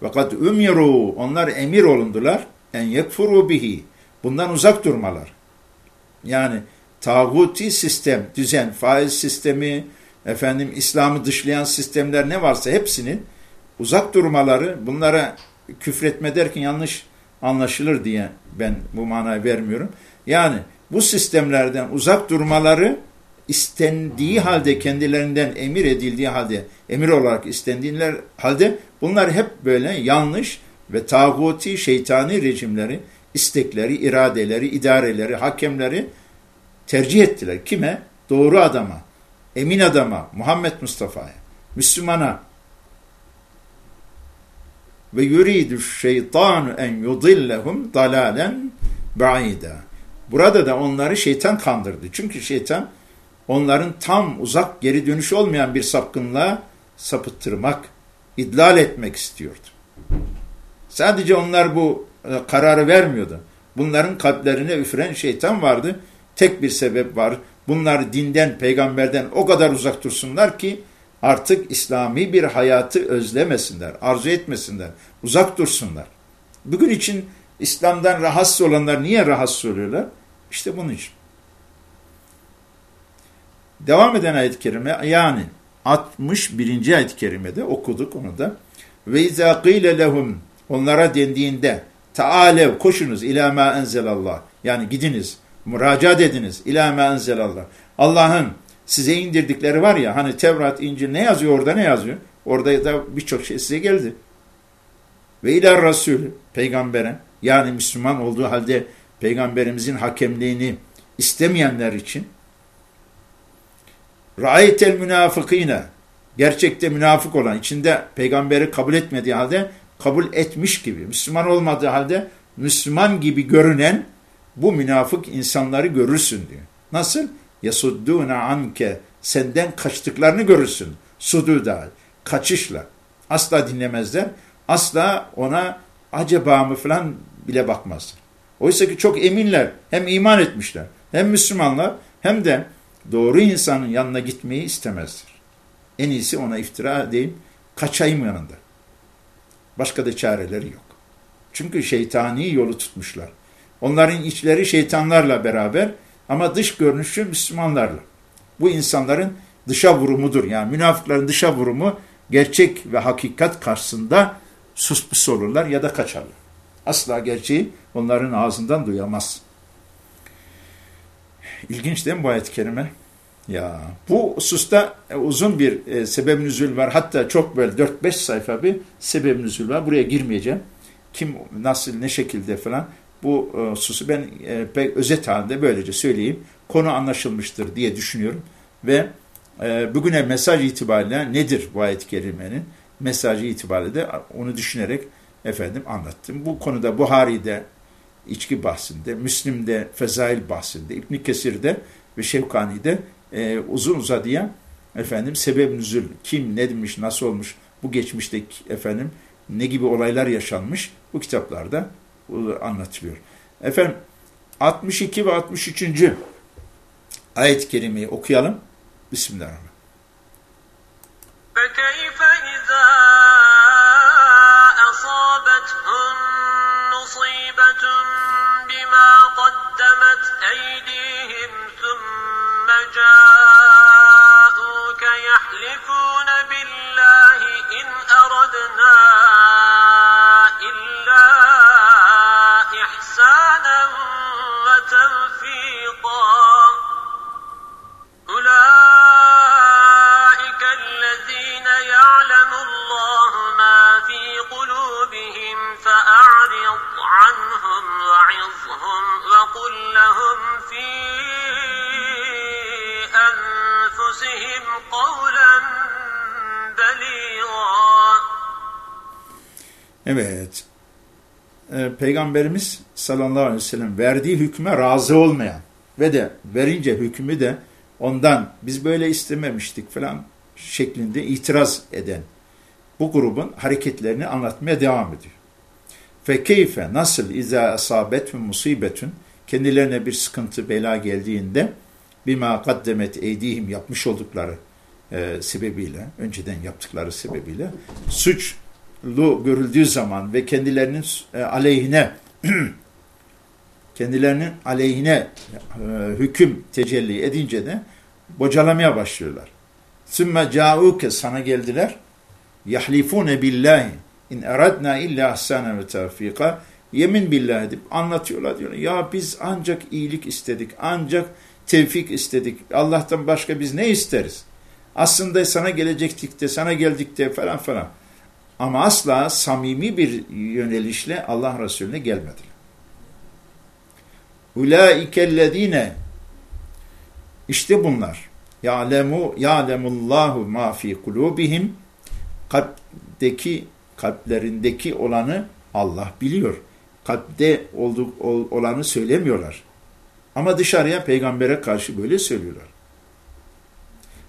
fakat ümiru onlar emir olundular en yekfuru bihi bundan uzak durmalar. Yani tağuti sistem, düzen, faiz sistemi, efendim İslam'ı dışlayan sistemler ne varsa hepsinin uzak durmaları, bunlara küfretme derken yanlış anlaşılır diye ben bu manayı vermiyorum. Yani bu sistemlerden uzak durmaları istendiği halde kendilerinden emir edildiği halde emir olarak istendiğiler halde bunlar hep böyle yanlış ve tağuti şeytani rejimleri, istekleri, iradeleri, idareleri, hakemleri tercih ettiler. Kime? Doğru adama, emin adama, Muhammed Mustafa'ya, Müslümana. Ve yuridu şeytanu en yudillehum dalalen ba'ida. Burada da onları şeytan kandırdı. Çünkü şeytan onların tam uzak geri dönüş olmayan bir sapkınlığa sapıttırmak, idlal etmek istiyordu. Sadece onlar bu e, kararı vermiyordu. Bunların kalplerine üfren şeytan vardı. Tek bir sebep var. Bunlar dinden, peygamberden o kadar uzak dursunlar ki artık İslami bir hayatı özlemesinler, arzu etmesinler, uzak dursunlar. Bugün için İslam'dan rahatsız olanlar niye rahatsız oluyorlar? İşte bunun için. Devam eden ayet-i kerime yani 61. ayet-i kerimede okuduk onu da. Ve izâ qîle lehum onlara dendiğinde taalev koşunuz ilâ mâ enzelallah yani gidiniz müracaat ediniz ilâ mâ enzelallah. Allah'ın size indirdikleri var ya hani Tevrat, İncil ne yazıyor orada ne yazıyor? Orada da birçok şey size geldi. Ve iler Resul peygambere yani Müslüman olduğu halde peygamberimizin hakemliğini istemeyenler için Ra'aytel münafıkine gerçekte münafık olan, içinde peygamberi kabul etmediği halde kabul etmiş gibi, Müslüman olmadığı halde Müslüman gibi görünen bu münafık insanları görürsün diyor. Nasıl? Yasuddûne anke senden kaçtıklarını görürsün. Sududa, kaçışla. Asla dinlemezler. Asla ona acaba mı falan bile bakmazlar. Oysa ki çok eminler. Hem iman etmişler. Hem Müslümanlar hem de doğru insanın yanına gitmeyi istemezler. En iyisi ona iftira edeyim, kaçayım yanında. Başka da çareleri yok. Çünkü şeytani yolu tutmuşlar. Onların içleri şeytanlarla beraber ama dış görünüşü Müslümanlarla. Bu insanların dışa vurumudur. Yani münafıkların dışa vurumu gerçek ve hakikat karşısında suspus olurlar ya da kaçarlar. Asla gerçeği onların ağzından duyamaz. İlginç değil mi bu ayet-i kerime? Ya bu hususta e, uzun bir e, sebeb nüzül var. Hatta çok böyle 4-5 sayfa bir sebeb nüzül var. Buraya girmeyeceğim. Kim, nasıl, ne şekilde falan. Bu e, hususu ben e, pek özet halinde böylece söyleyeyim. Konu anlaşılmıştır diye düşünüyorum. Ve e, bugüne mesaj itibariyle nedir bu ayet-i kerimenin? Mesajı itibariyle de onu düşünerek efendim anlattım. Bu konuda Buhari'de içki bahsinde, Müslim'de fezail bahsinde, İbn Kesir'de ve Şevkani'de e, uzun uzadıya efendim sebep nüzül kim ne demiş nasıl olmuş bu geçmişteki efendim ne gibi olaylar yaşanmış bu kitaplarda anlatılıyor. Efendim 62 ve 63. ayet-i kerimeyi okuyalım. Bismillahirrahmanirrahim. مصيبة بما قدمت أيديهم ثم جاءوك يحلفون بالله إن أردنا إلا إحسانا وتوفيقا Evet. Ee, Peygamberimiz sallallahu aleyhi ve sellem verdiği hükme razı olmayan ve de verince hükmü de ondan biz böyle istememiştik falan şeklinde itiraz eden bu grubun hareketlerini anlatmaya devam ediyor. Fe keyfe nasıl izâ asabet ve musibetün kendilerine bir sıkıntı bela geldiğinde bima kaddemet eydihim yapmış oldukları e, sebebiyle, önceden yaptıkları sebebiyle suçlu görüldüğü zaman ve kendilerinin e, aleyhine kendilerinin aleyhine e, hüküm tecelli edince de bocalamaya başlıyorlar. Sümme ca'uke sana geldiler. Yahlifune billahi in eradna illa ahsana ve tevfika. Yemin billah edip anlatıyorlar diyor. Ya biz ancak iyilik istedik. Ancak tevfik istedik. Allah'tan başka biz ne isteriz? Aslında sana gelecektik de, sana geldik de falan falan. Ama asla samimi bir yönelişle Allah Resulüne gelmediler. Ulaikellezine işte bunlar. Ya'lemu ya'lemullahu ma fi kulubihim kalpteki kalplerindeki olanı Allah biliyor. Kalpte olduk, olanı söylemiyorlar. Ama dışarıya peygambere karşı böyle söylüyorlar.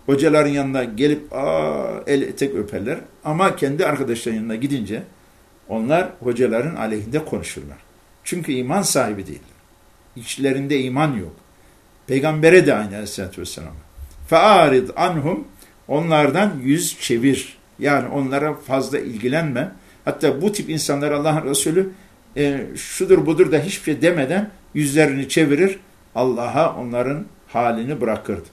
Hocaların yanına gelip aa, el tek öperler. Ama kendi arkadaşlarının yanına gidince onlar hocaların aleyhinde konuşurlar. Çünkü iman sahibi değiller. İçlerinde iman yok. Peygambere de aynı aleyhissalatü vesselam. Fe'arid anhum onlardan yüz çevir. Yani onlara fazla ilgilenme. Hatta bu tip insanlar Allah'ın Resulü e, şudur budur da hiçbir şey demeden yüzlerini çevirir. Allah'a onların halini bırakırdı.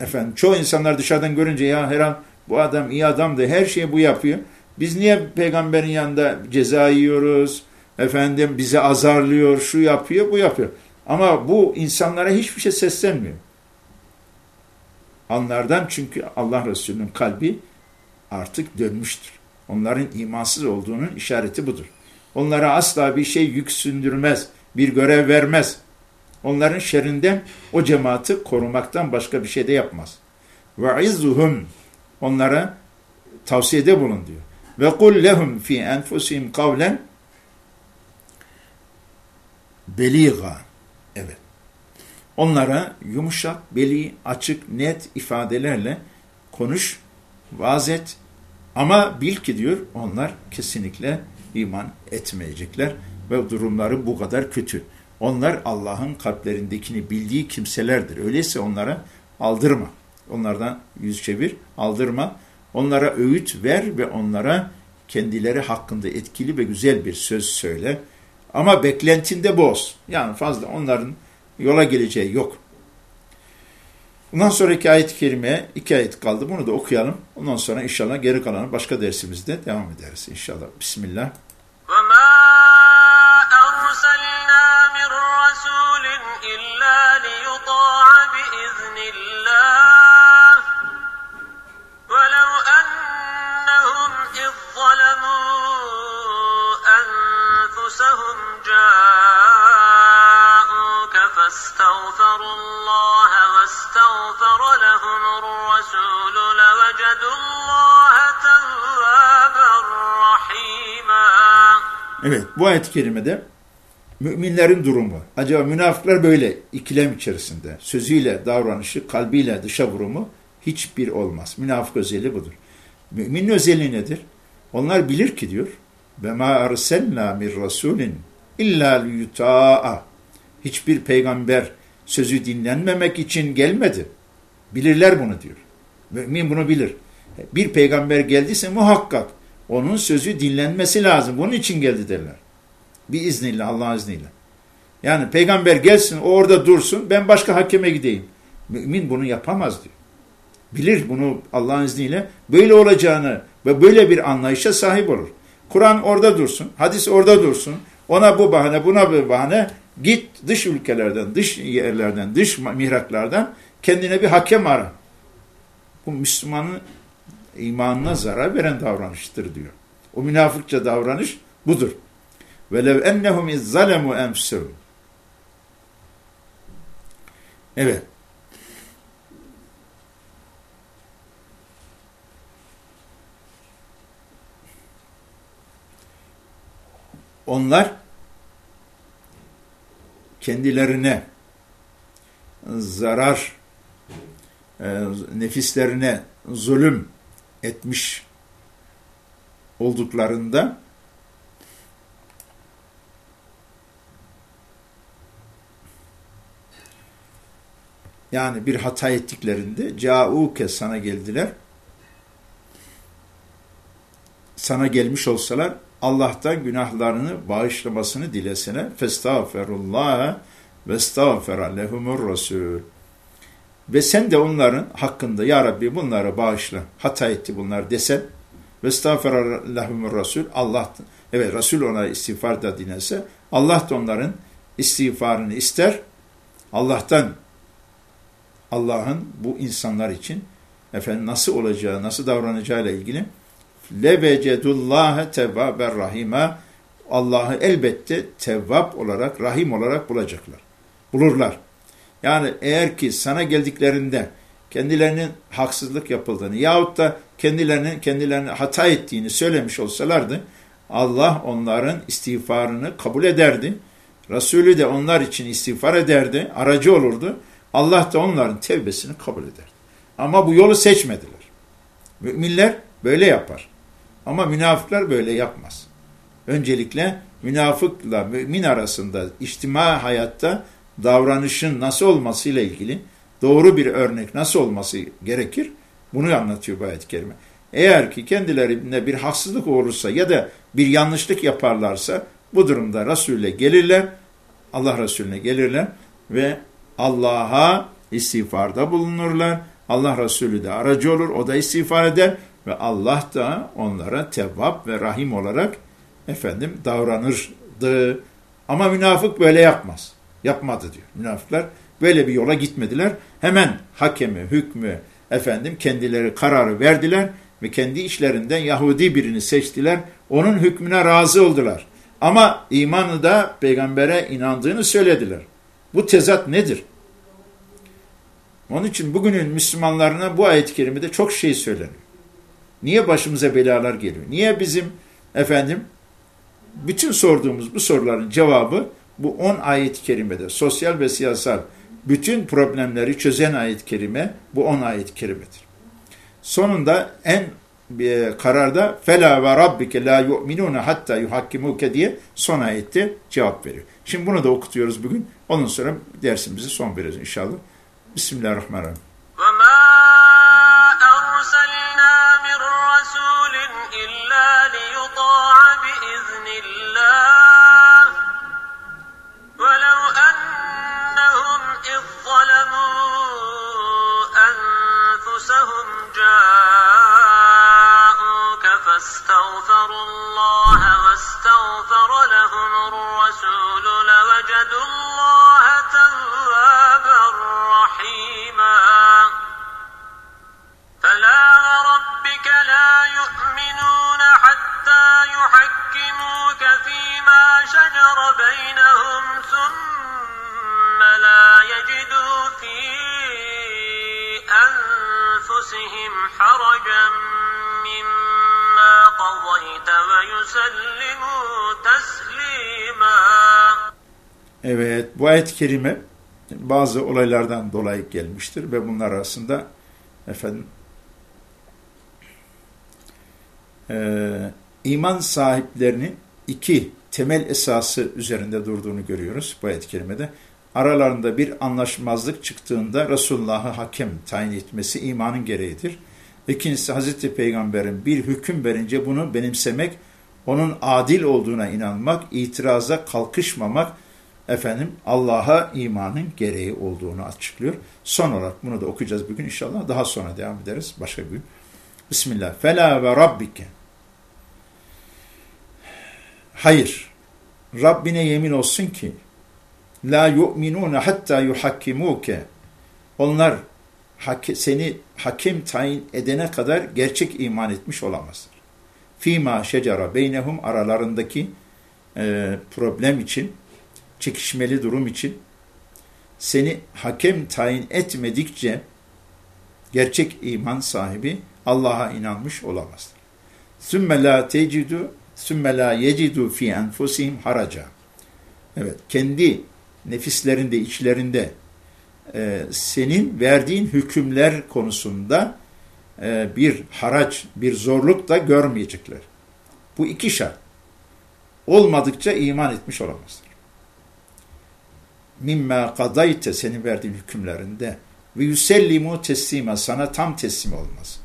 Efendim çoğu insanlar dışarıdan görünce ya her bu adam iyi adamdı her şeyi bu yapıyor. Biz niye peygamberin yanında ceza yiyoruz? Efendim bizi azarlıyor, şu yapıyor, bu yapıyor. Ama bu insanlara hiçbir şey seslenmiyor. Anlardan çünkü Allah Resulü'nün kalbi artık dönmüştür. Onların imansız olduğunun işareti budur. Onlara asla bir şey yük sündürmez, bir görev vermez. Onların şerrinden o cemaati korumaktan başka bir şey de yapmaz. Ve izzuhum onlara tavsiyede bulun diyor. Ve kul lehum fi enfusihim kavlen beliga. Evet. Onlara yumuşak, beli, açık, net ifadelerle konuş, vaaz et. Ama bil ki diyor onlar kesinlikle iman etmeyecekler ve durumları bu kadar kötü. Onlar Allah'ın kalplerindekini bildiği kimselerdir. Öyleyse onlara aldırma. Onlardan yüz çevir, aldırma. Onlara öğüt ver ve onlara kendileri hakkında etkili ve güzel bir söz söyle. Ama beklentinde boz. Yani fazla onların yola geleceği yok. Bundan sonraki ayet-i kerime iki ayet kaldı. Bunu da okuyalım. Ondan sonra inşallah geri kalanı başka dersimizde devam ederiz inşallah. Bismillah. من رسول إلا ليطاع بإذن الله. ولو أنهم إذ ظلموا أنفسهم جاءوك فاستغفروا الله واستغفر لهم الرسول لوجدوا الله توابا رحيما. Evet bu ayet-i kerimede müminlerin durumu. Acaba münafıklar böyle ikilem içerisinde. Sözüyle, davranışı, kalbiyle dışa vurumu hiçbir olmaz. Münafık özelliği budur. Müminin özelliği nedir? Onlar bilir ki diyor. Ve ma arsalna min rasulin illa liyuta'a. Hiçbir peygamber sözü dinlenmemek için gelmedi. Bilirler bunu diyor. Mümin bunu bilir. Bir peygamber geldiyse muhakkak onun sözü dinlenmesi lazım. Bunun için geldi derler. Bir izniyle, Allah'ın izniyle. Yani peygamber gelsin, o orada dursun, ben başka hakeme gideyim. Mümin bunu yapamaz diyor. Bilir bunu Allah'ın izniyle böyle olacağını ve böyle bir anlayışa sahip olur. Kur'an orada dursun, hadis orada dursun. Ona bu bahane, buna bu bahane. Git dış ülkelerden, dış yerlerden, dış mihraklardan kendine bir hakem ara. Bu Müslümanın imanına zarar veren davranıştır diyor. O münafıkça davranış budur. Velev ennehum izzalemu enfsehum. Evet. onlar kendilerine zarar, e, nefislerine zulüm etmiş olduklarında yani bir hata ettiklerinde cauke sana geldiler. Sana gelmiş olsalar Allah'tan günahlarını bağışlamasını dilesene festağferullah ve estağfera lehumur rasul. Ve sen de onların hakkında ya Rabbi bunları bağışla, hata etti bunlar desen ve estağfera lehumur rasul. Allah evet Resul ona istiğfar da dinlese Allah da onların istiğfarını ister. Allah'tan Allah'ın bu insanlar için efendim nasıl olacağı, nasıl davranacağıyla ilgili levecedullâhe tevvâber rahîmâ Allah'ı elbette tevvap olarak, rahim olarak bulacaklar. Bulurlar. Yani eğer ki sana geldiklerinde kendilerinin haksızlık yapıldığını yahut da kendilerinin kendilerine hata ettiğini söylemiş olsalardı Allah onların istiğfarını kabul ederdi. Resulü de onlar için istiğfar ederdi, aracı olurdu. Allah da onların tevbesini kabul ederdi. Ama bu yolu seçmediler. Müminler böyle yapar. Ama münafıklar böyle yapmaz. Öncelikle münafıkla mümin arasında içtima hayatta davranışın nasıl olmasıyla ilgili doğru bir örnek nasıl olması gerekir? Bunu anlatıyor bu ayet-i kerime. Eğer ki kendilerine bir haksızlık olursa ya da bir yanlışlık yaparlarsa bu durumda Resul'e gelirler, Allah Resulüne gelirler ve Allah'a istiğfarda bulunurlar. Allah Resulü de aracı olur, o da istiğfar eder ve Allah da onlara tevvap ve rahim olarak efendim davranırdı. Ama münafık böyle yapmaz. Yapmadı diyor. Münafıklar böyle bir yola gitmediler. Hemen hakemi, hükmü, efendim kendileri kararı verdiler ve kendi işlerinden Yahudi birini seçtiler. Onun hükmüne razı oldular. Ama imanı da peygambere inandığını söylediler. Bu tezat nedir? Onun için bugünün Müslümanlarına bu ayet-i kerimede çok şey söyleniyor. Niye başımıza belalar geliyor? Niye bizim efendim bütün sorduğumuz bu soruların cevabı bu 10 ayet-i kerimede sosyal ve siyasal bütün problemleri çözen ayet-i kerime bu 10 ayet-i kerimedir. Sonunda en kararda fela ve rabbike la yu'minuna hatta yuhakkimuke diye son ayette cevap veriyor. Şimdi bunu da okutuyoruz bugün. Ondan sonra dersimizi son veririz inşallah. Bismillahirrahmanirrahim. Evet, bu ayet-i kerime bazı olaylardan dolayı gelmiştir ve bunlar arasında efendim e, iman sahiplerinin iki temel esası üzerinde durduğunu görüyoruz bu ayet-i kerimede. Aralarında bir anlaşmazlık çıktığında Resulullah'ı hakem tayin etmesi imanın gereğidir. İkincisi Hazreti Peygamber'in bir hüküm verince bunu benimsemek, onun adil olduğuna inanmak, itiraza kalkışmamak, efendim Allah'a imanın gereği olduğunu açıklıyor. Son olarak bunu da okuyacağız bugün inşallah. Daha sonra devam ederiz başka bir gün. Bismillah. Fela ve rabbike. Hayır. Rabbine yemin olsun ki la yu'minune hatta yuhakkimuke. Onlar seni hakim tayin edene kadar gerçek iman etmiş olamazlar. Fima şecara beynehum aralarındaki e, problem için çekişmeli durum için seni hakem tayin etmedikçe gerçek iman sahibi Allah'a inanmış olamazlar. Sümme la tecidu sümme la yecidu fi enfusihim haraca. Evet, kendi nefislerinde, içlerinde e, senin verdiğin hükümler konusunda e, bir haraç, bir zorluk da görmeyecekler. Bu iki şart. Olmadıkça iman etmiş olamazlar. Mimma kadayte senin verdiğin hükümlerinde ve yüsellimu teslima sana tam teslim olmaz.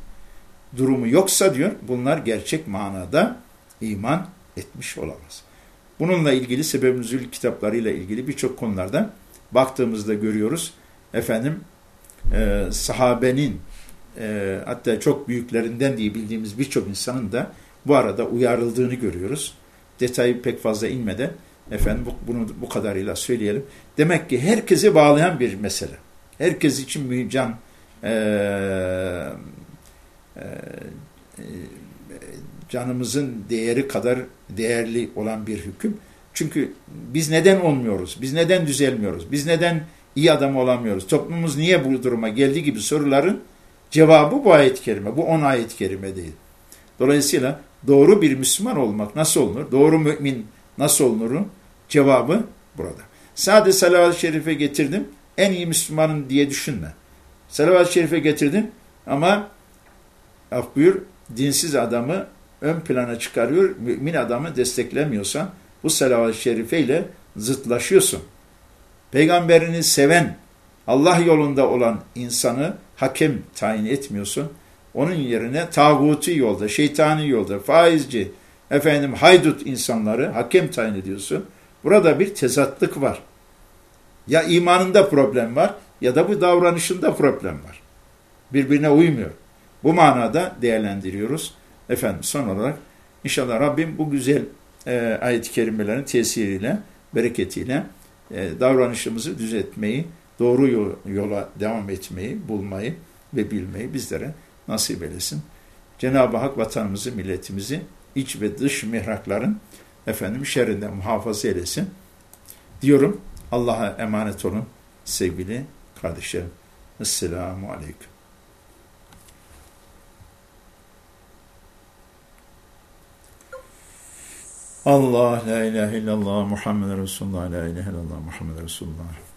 Durumu yoksa diyor bunlar gerçek manada iman etmiş olamaz. Bununla ilgili sebeb nüzül kitaplarıyla ilgili birçok konularda baktığımızda görüyoruz. Efendim e, sahabenin e, hatta çok büyüklerinden diye bildiğimiz birçok insanın da bu arada uyarıldığını görüyoruz. Detayı pek fazla inmeden efendim bu, bunu bu kadarıyla söyleyelim. Demek ki herkese bağlayan bir mesele. Herkes için mühimcan e, e, canımızın değeri kadar değerli olan bir hüküm. Çünkü biz neden olmuyoruz? Biz neden düzelmiyoruz? Biz neden iyi adam olamıyoruz? Toplumumuz niye bu duruma geldi gibi soruların cevabı bu ayet-i kerime. Bu on ayet-i kerime değil. Dolayısıyla doğru bir Müslüman olmak nasıl olunur? Doğru mümin nasıl olunur? Cevabı burada. Sadece salavat-ı şerife getirdim. En iyi Müslümanın diye düşünme. Salavat-ı şerife getirdim ama af buyur dinsiz adamı ön plana çıkarıyor, mümin adamı desteklemiyorsan bu salavat-ı şerifeyle zıtlaşıyorsun. Peygamberini seven, Allah yolunda olan insanı hakem tayin etmiyorsun. Onun yerine tağuti yolda, şeytani yolda, faizci, efendim haydut insanları hakem tayin ediyorsun. Burada bir tezatlık var. Ya imanında problem var ya da bu davranışında problem var. Birbirine uymuyor. Bu manada değerlendiriyoruz. Efendim son olarak inşallah Rabbim bu güzel e, ayet-i kerimelerin tesiriyle, bereketiyle e, davranışımızı düzeltmeyi, doğru yola devam etmeyi, bulmayı ve bilmeyi bizlere nasip eylesin. Cenab-ı Hak vatanımızı, milletimizi iç ve dış mihrakların efendim şerrinden muhafaza eylesin. Diyorum Allah'a emanet olun sevgili kardeşlerim. Esselamu Aleyküm. Allah la ilahe illallah Muhammed Resulullah la ilahe illallah Muhammed Resulullah